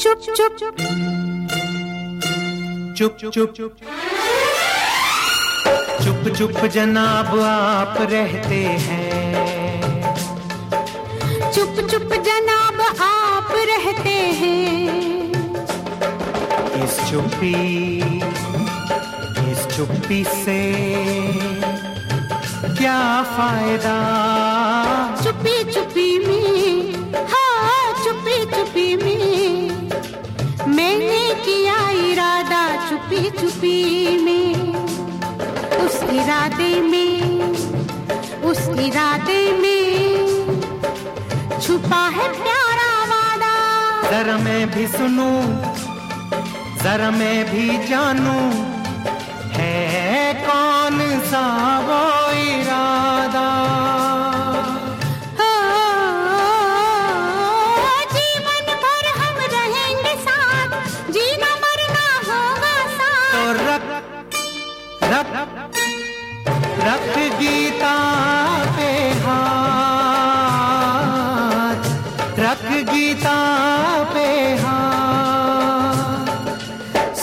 चुप चुप चुप। चुप चुप चुप चुप। चुप जनाब आप रहते हैं। चुप चुप जनाब आप रहते हैं। इस चुप्पी इस चुप्पी से क्या फ़ायदा? चुपी चुपी में चुपी चुपी में उस इरादे में उस इरादे में छुपा है प्यारा वादा। जरा मैं भी सुनूं, जरा मैं भी जानूं, है कौन सा वो गीता पे हाथ रख गीता पे हाथ।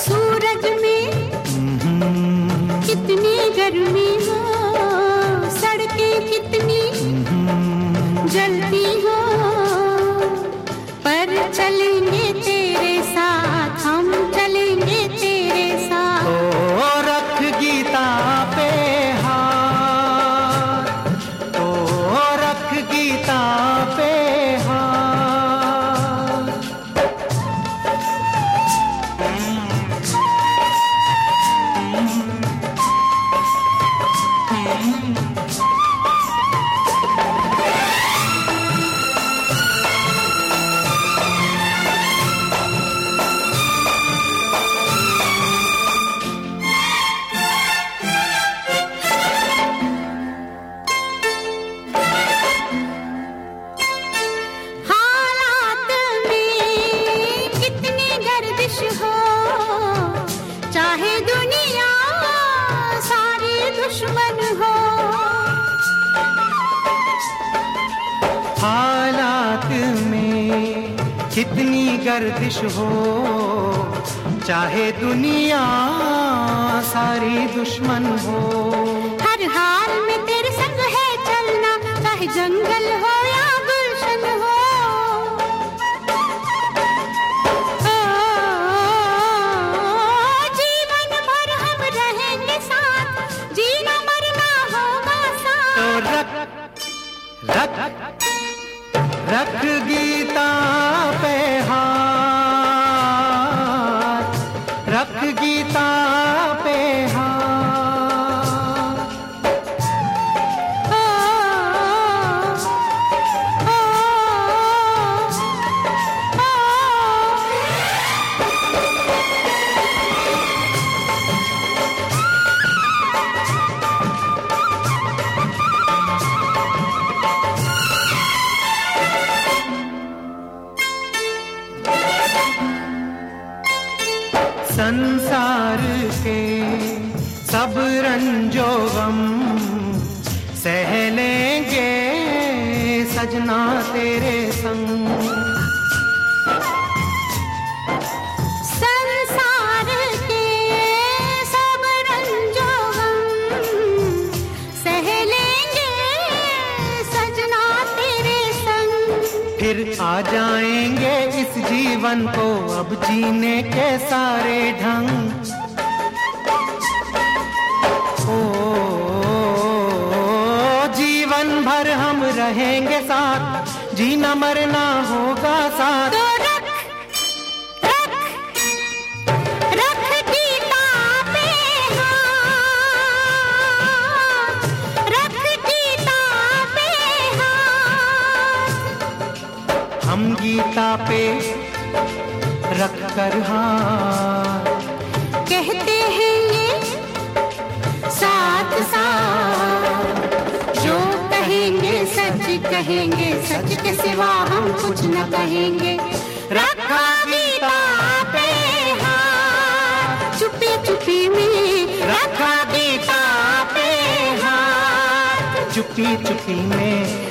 सूरज में हम्म, कितनी गर्मी हो सड़कें कितनी जल्दी जलती चाहे दुनिया सारी दुश्मन हो। हालात में कितनी गर्दिश हो, चाहे दुनिया सारी दुश्मन हो। रख गीता संसार के सब रंजो गम सह लेंगे सजना तेरे संग। फिर आ जाएँगे इस जीवन को अब जीने के सारे ढंग। ओ, जीवन भर हम रहेंगे साथ, जीना मरना होगा हम गीता पे रख कर हाथ कहते हैं ये साथ साथ। जो कहेंगे सच कहेंगे सच के सिवा हम कुछ न कहेंगे। रखा गीता पे हाथ चुपी चुपी में रखा गीता पे हाथ चुपी चुपी में